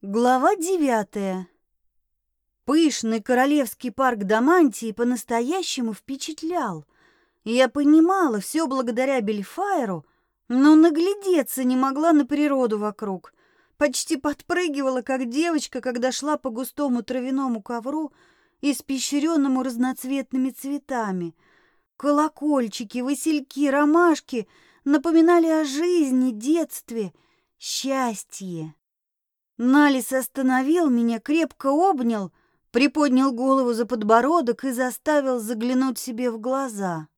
Глава девятая. Пышный королевский парк Дамантии по-настоящему впечатлял. Я понимала, все благодаря Бельфайру, но наглядеться не могла на природу вокруг. Почти подпрыгивала, как девочка, когда шла по густому травяному ковру, испещренному разноцветными цветами. Колокольчики, васильки, ромашки напоминали о жизни, детстве, счастье. Налис остановил меня, крепко обнял, приподнял голову за подбородок и заставил заглянуть себе в глаза.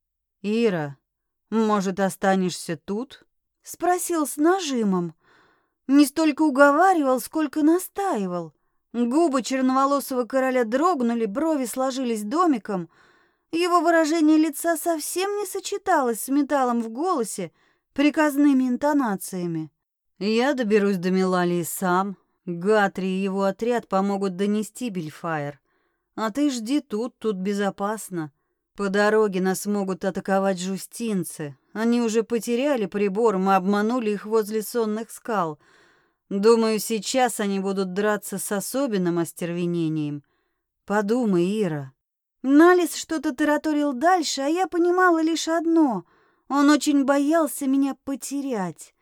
«Ира, может, останешься тут?» — спросил с нажимом. Не столько уговаривал, сколько настаивал. Губы черноволосого короля дрогнули, брови сложились домиком. Его выражение лица совсем не сочеталось с металлом в голосе, приказными интонациями. «Я доберусь до Милалии сам», Гатри и его отряд помогут донести Бельфайр. А ты жди тут, тут безопасно. По дороге нас могут атаковать жустинцы. Они уже потеряли прибор, мы обманули их возле сонных скал. Думаю, сейчас они будут драться с особенным остервенением. Подумай, Ира. Налис что-то тараторил дальше, а я понимала лишь одно. Он очень боялся меня потерять.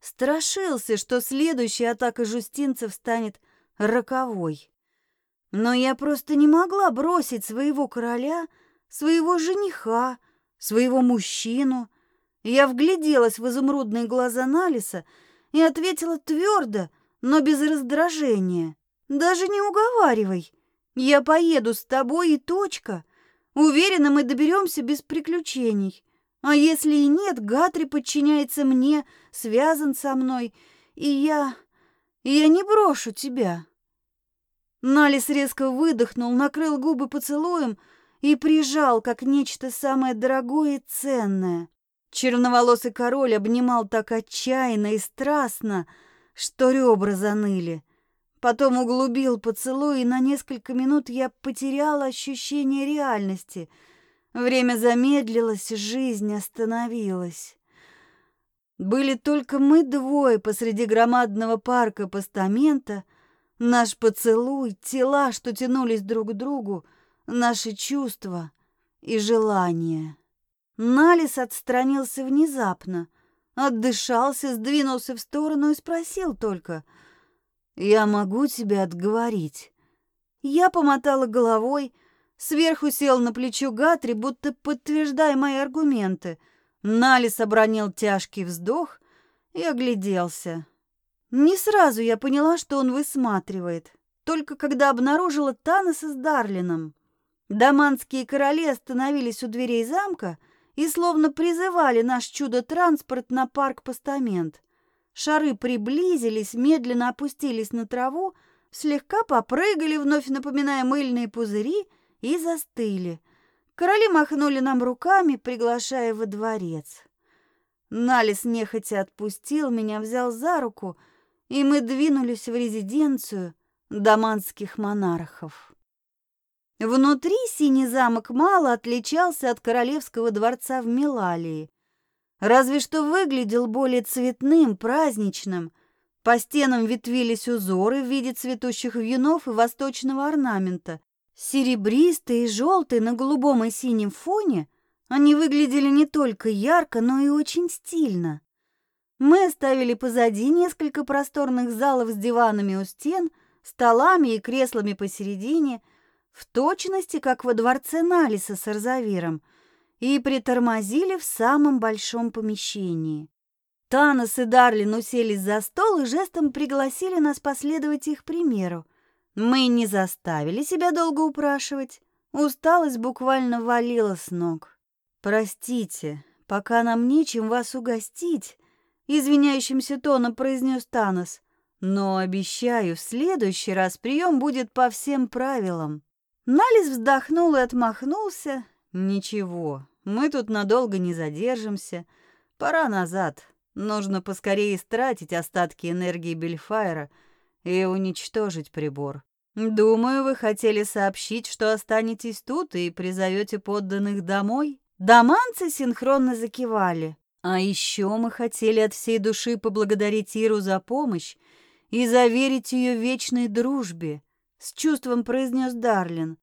Страшился, что следующая атака жустинцев станет роковой. Но я просто не могла бросить своего короля, своего жениха, своего мужчину. Я вгляделась в изумрудные глаза Налиса и ответила твердо, но без раздражения. «Даже не уговаривай. Я поеду с тобой и точка. Уверена, мы доберемся без приключений. А если и нет, Гатри подчиняется мне, связан со мной, и я... я не брошу тебя». Налис резко выдохнул, накрыл губы поцелуем и прижал, как нечто самое дорогое и ценное. Черноволосый король обнимал так отчаянно и страстно, что ребра заныли. Потом углубил поцелуй, и на несколько минут я потеряла ощущение реальности — Время замедлилось, жизнь остановилась. Были только мы двое посреди громадного парка постамента, наш поцелуй, тела, что тянулись друг к другу, наши чувства и желания. Налис отстранился внезапно, отдышался, сдвинулся в сторону и спросил только, «Я могу тебя отговорить?» Я помотала головой, Сверху сел на плечо Гатри, будто подтверждая мои аргументы. Налис обронил тяжкий вздох и огляделся. Не сразу я поняла, что он высматривает, только когда обнаружила Таноса с Дарлином. Даманские короли остановились у дверей замка и словно призывали наш чудо-транспорт на парк-постамент. Шары приблизились, медленно опустились на траву, слегка попрыгали, вновь напоминая мыльные пузыри — и застыли. Короли махнули нам руками, приглашая во дворец. Налис нехотя отпустил меня, взял за руку, и мы двинулись в резиденцию даманских монархов. Внутри синий замок мало отличался от королевского дворца в Милалии, разве что выглядел более цветным, праздничным. По стенам ветвились узоры в виде цветущих вьюнов и восточного орнамента. Серебристые и желтые на голубом и синем фоне они выглядели не только ярко, но и очень стильно. Мы оставили позади несколько просторных залов с диванами у стен, столами и креслами посередине, в точности, как во дворце Налиса с Арзавиром, и притормозили в самом большом помещении. Танос и Дарлин уселись за стол и жестом пригласили нас последовать их примеру. Мы не заставили себя долго упрашивать. Усталость буквально валила с ног. «Простите, пока нам нечем вас угостить», — извиняющимся тоном произнес Танос. «Но обещаю, в следующий раз прием будет по всем правилам». Налис вздохнул и отмахнулся. «Ничего, мы тут надолго не задержимся. Пора назад. Нужно поскорее истратить остатки энергии Бельфайра — и уничтожить прибор. Думаю, вы хотели сообщить, что останетесь тут и призовете подданных домой. Доманцы синхронно закивали. А еще мы хотели от всей души поблагодарить Иру за помощь и заверить ее вечной дружбе, с чувством произнес Дарлин.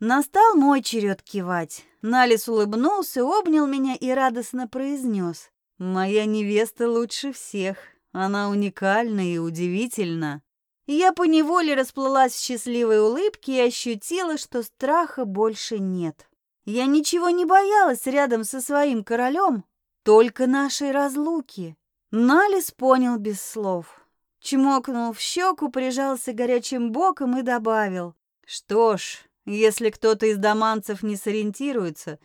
Настал мой черед кивать. Налис улыбнулся, обнял меня и радостно произнес. «Моя невеста лучше всех. Она уникальна и удивительна». Я поневоле расплылась в счастливой улыбке и ощутила, что страха больше нет. Я ничего не боялась рядом со своим королем, только нашей разлуки. Налис понял без слов. Чмокнул в щеку, прижался горячим боком и добавил. «Что ж, если кто-то из доманцев не сориентируется,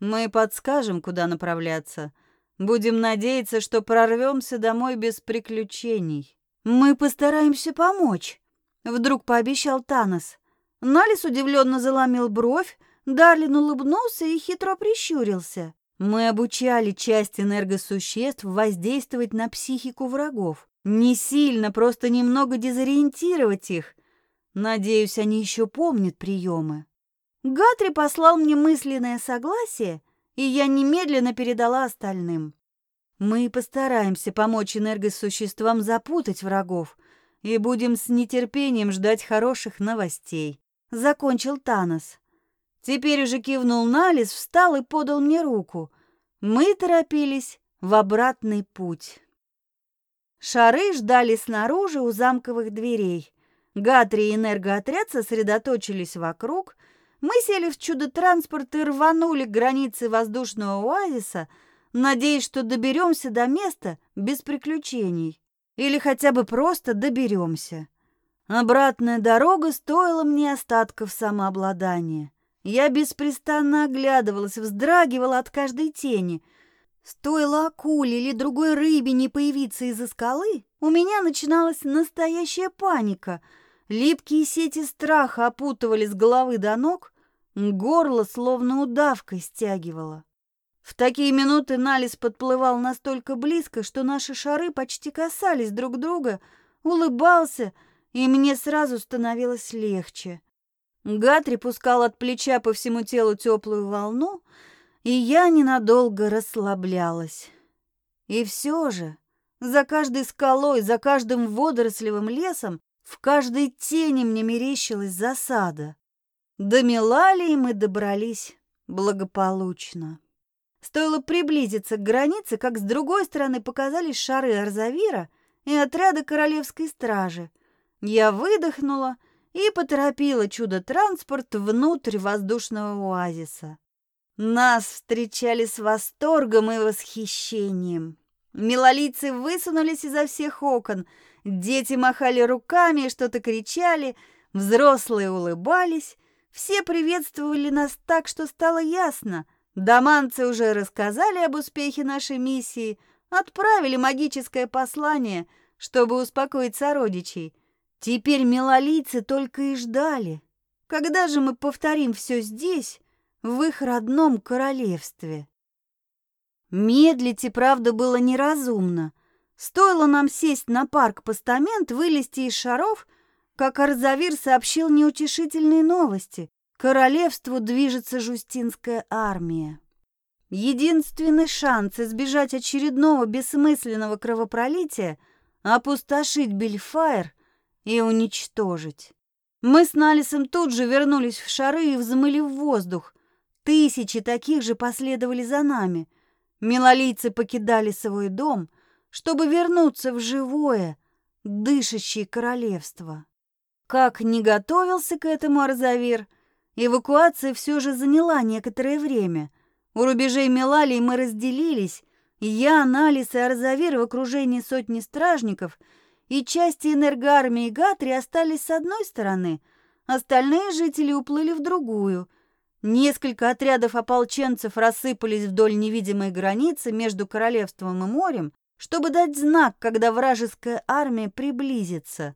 мы подскажем, куда направляться. Будем надеяться, что прорвемся домой без приключений. Мы постараемся помочь, вдруг пообещал Танос. Налис удивленно заломил бровь, Дарлин улыбнулся и хитро прищурился. Мы обучали часть энергосуществ воздействовать на психику врагов. Не сильно, просто немного дезориентировать их – Надеюсь, они еще помнят приемы. Гатри послал мне мысленное согласие, и я немедленно передала остальным. Мы постараемся помочь энергосуществам запутать врагов и будем с нетерпением ждать хороших новостей. Закончил Танос. Теперь уже кивнул Налис, встал и подал мне руку. Мы торопились в обратный путь. Шары ждали снаружи у замковых дверей. Гатри и энергоотряд сосредоточились вокруг. Мы сели в чудо-транспорт и рванули к границе воздушного оазиса, надеясь, что доберемся до места без приключений. Или хотя бы просто доберемся. Обратная дорога стоила мне остатков самообладания. Я беспрестанно оглядывалась, вздрагивала от каждой тени. Стоило акуле или другой рыбе не появиться из-за скалы, у меня начиналась настоящая паника — Липкие сети страха опутывали с головы до ног, горло словно удавкой стягивало. В такие минуты Налис подплывал настолько близко, что наши шары почти касались друг друга, улыбался, и мне сразу становилось легче. Гатри пускал от плеча по всему телу теплую волну, и я ненадолго расслаблялась. И все же, за каждой скалой, за каждым водорослевым лесом в каждой тени мне мерещилась засада. До Милалии мы добрались благополучно. Стоило приблизиться к границе, как с другой стороны показались шары Арзавира и отряды королевской стражи. Я выдохнула и поторопила чудо-транспорт внутрь воздушного оазиса. Нас встречали с восторгом и восхищением. Милолийцы высунулись изо всех окон — Дети махали руками и что-то кричали, взрослые улыбались. Все приветствовали нас так, что стало ясно. Доманцы уже рассказали об успехе нашей миссии, отправили магическое послание, чтобы успокоить сородичей. Теперь милолийцы только и ждали. Когда же мы повторим все здесь, в их родном королевстве? Медлить и правда было неразумно. Стоило нам сесть на парк-постамент, вылезти из шаров, как Арзавир сообщил неутешительные новости. Королевству движется жустинская армия. Единственный шанс избежать очередного бессмысленного кровопролития — опустошить Бельфайр и уничтожить. Мы с Налисом тут же вернулись в шары и взмыли в воздух. Тысячи таких же последовали за нами. Милолийцы покидали свой дом — чтобы вернуться в живое, дышащее королевство. Как не готовился к этому Арзавир, эвакуация все же заняла некоторое время. У рубежей Мелалии мы разделились, я, Налис и Арзавир в окружении сотни стражников и части энергоармии Гатри остались с одной стороны, остальные жители уплыли в другую. Несколько отрядов ополченцев рассыпались вдоль невидимой границы между королевством и морем, чтобы дать знак, когда вражеская армия приблизится.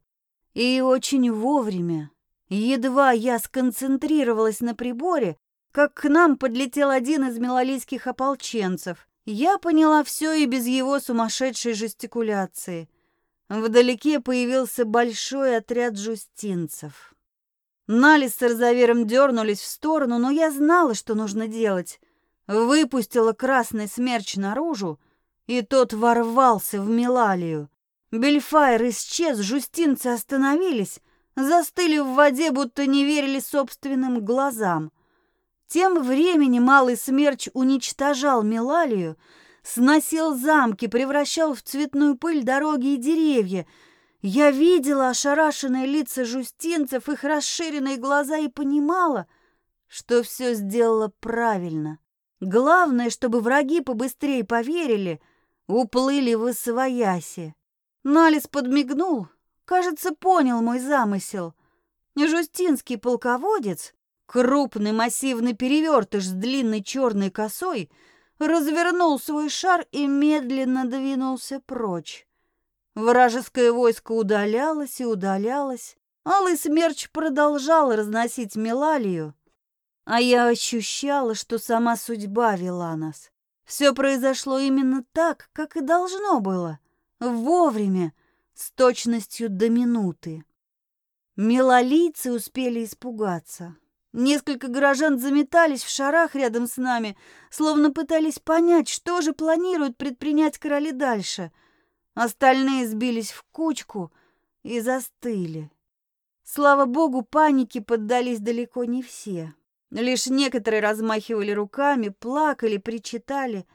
И очень вовремя. Едва я сконцентрировалась на приборе, как к нам подлетел один из милолийских ополченцев. Я поняла все и без его сумасшедшей жестикуляции. Вдалеке появился большой отряд жустинцев. Налис с Розавером дернулись в сторону, но я знала, что нужно делать. Выпустила красный смерч наружу, и тот ворвался в Милалию. Бельфайр исчез, жустинцы остановились, застыли в воде, будто не верили собственным глазам. Тем временем малый смерч уничтожал Милалию, сносил замки, превращал в цветную пыль дороги и деревья. Я видела ошарашенные лица жустинцев, их расширенные глаза и понимала, что все сделала правильно. Главное, чтобы враги побыстрее поверили, уплыли в освояси. Налис подмигнул, кажется, понял мой замысел. Жустинский полководец, крупный массивный перевертыш с длинной черной косой, развернул свой шар и медленно двинулся прочь. Вражеское войско удалялось и удалялось. Алый смерч продолжал разносить Мелалию, а я ощущала, что сама судьба вела нас. Все произошло именно так, как и должно было. Вовремя, с точностью до минуты. Мелолийцы успели испугаться. Несколько горожан заметались в шарах рядом с нами, словно пытались понять, что же планируют предпринять короли дальше. Остальные сбились в кучку и застыли. Слава богу, панике поддались далеко не все. Лишь некоторые размахивали руками, плакали, причитали.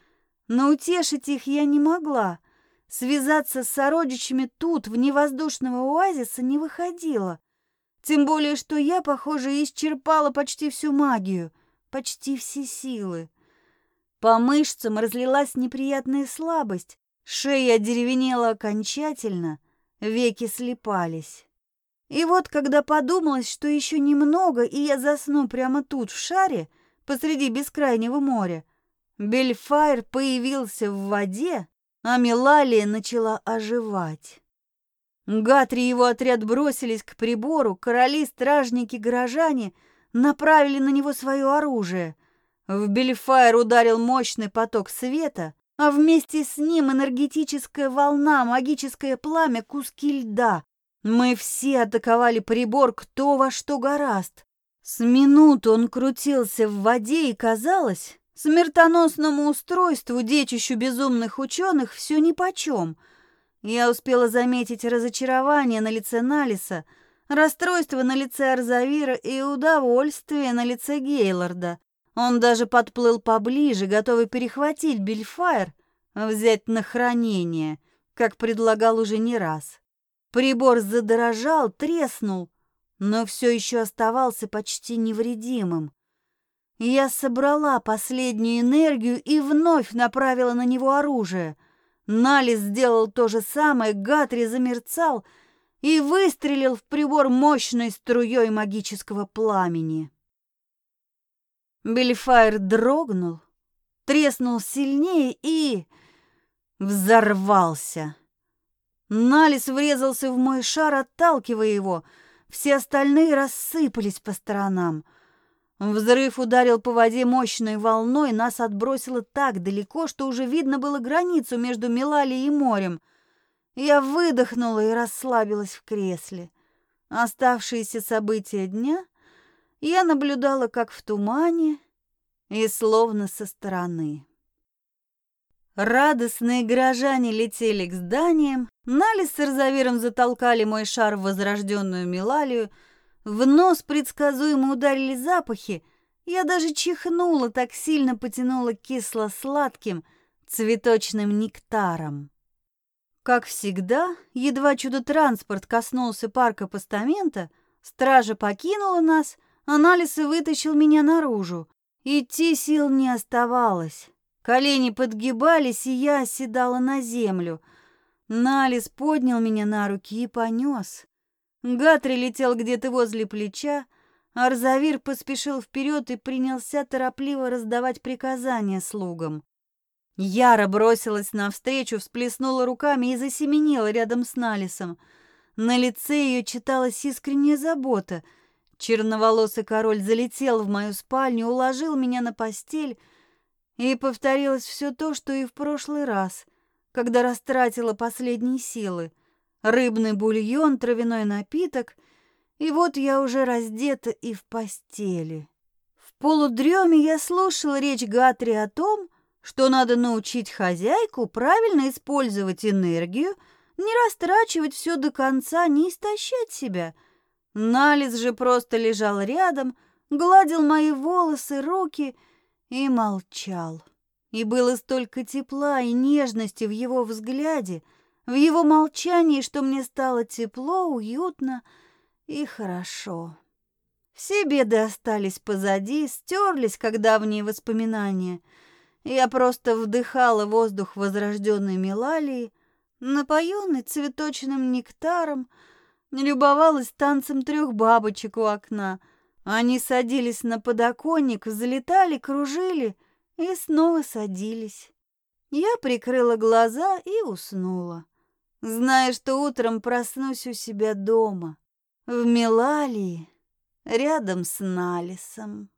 Но утешить их я не могла. Связаться с сородичами тут, вне воздушного оазиса, не выходило. Тем более, что я, похоже, исчерпала почти всю магию, почти все силы. По мышцам разлилась неприятная слабость, шея одеревенела окончательно, веки слепались. И вот, когда подумалось, что еще немного, и я засну прямо тут, в шаре, посреди бескрайнего моря, Бельфайр появился в воде, а Милалия начала оживать. Гатри и его отряд бросились к прибору, короли, стражники, горожане направили на него свое оружие. В Бельфайр ударил мощный поток света, а вместе с ним энергетическая волна, магическое пламя, куски льда, мы все атаковали прибор кто во что гораст. С минуту он крутился в воде, и казалось, смертоносному устройству, детищу безумных ученых, все нипочем. Я успела заметить разочарование на лице Налиса, расстройство на лице Арзавира и удовольствие на лице Гейлорда. Он даже подплыл поближе, готовый перехватить Бельфайр, взять на хранение, как предлагал уже не раз. Прибор задорожал, треснул, но все еще оставался почти невредимым. Я собрала последнюю энергию и вновь направила на него оружие. Налис сделал то же самое, Гатри замерцал и выстрелил в прибор мощной струей магического пламени. Бельфайр дрогнул, треснул сильнее и взорвался. Налис врезался в мой шар, отталкивая его. Все остальные рассыпались по сторонам. Взрыв ударил по воде мощной волной, нас отбросило так далеко, что уже видно было границу между Милалией и морем. Я выдохнула и расслабилась в кресле. Оставшиеся события дня я наблюдала как в тумане и словно со стороны. Радостные горожане летели к зданиям, Нали с Эрзавиром затолкали мой шар в возрожденную Милалию, в нос предсказуемо ударили запахи, я даже чихнула, так сильно потянула кисло-сладким цветочным нектаром. Как всегда, едва чудо-транспорт коснулся парка постамента, стража покинула нас, анализ вытащил меня наружу. Идти сил не оставалось. Колени подгибались, и я оседала на землю. Налис поднял меня на руки и понес. Гатри летел где-то возле плеча, Арзавир поспешил вперед и принялся торопливо раздавать приказания слугам. Яра бросилась навстречу, всплеснула руками и засеменила рядом с Налисом. На лице ее читалась искренняя забота. Черноволосый король залетел в мою спальню, уложил меня на постель и повторилось все то, что и в прошлый раз, когда растратила последние силы. Рыбный бульон, травяной напиток, и вот я уже раздета и в постели. В полудреме я слушала речь Гатри о том, что надо научить хозяйку правильно использовать энергию, Не растрачивать все до конца, не истощать себя. Налис же просто лежал рядом, гладил мои волосы, руки и молчал. И было столько тепла и нежности в его взгляде, в его молчании, что мне стало тепло, уютно и хорошо. Все беды остались позади, стерлись, как давние воспоминания. Я просто вдыхала воздух возрожденной Милалии, напоенный цветочным нектаром, любовалась танцем трех бабочек у окна. Они садились на подоконник, взлетали, кружили и снова садились. Я прикрыла глаза и уснула, зная, что утром проснусь у себя дома, в Милалии, рядом с Налисом.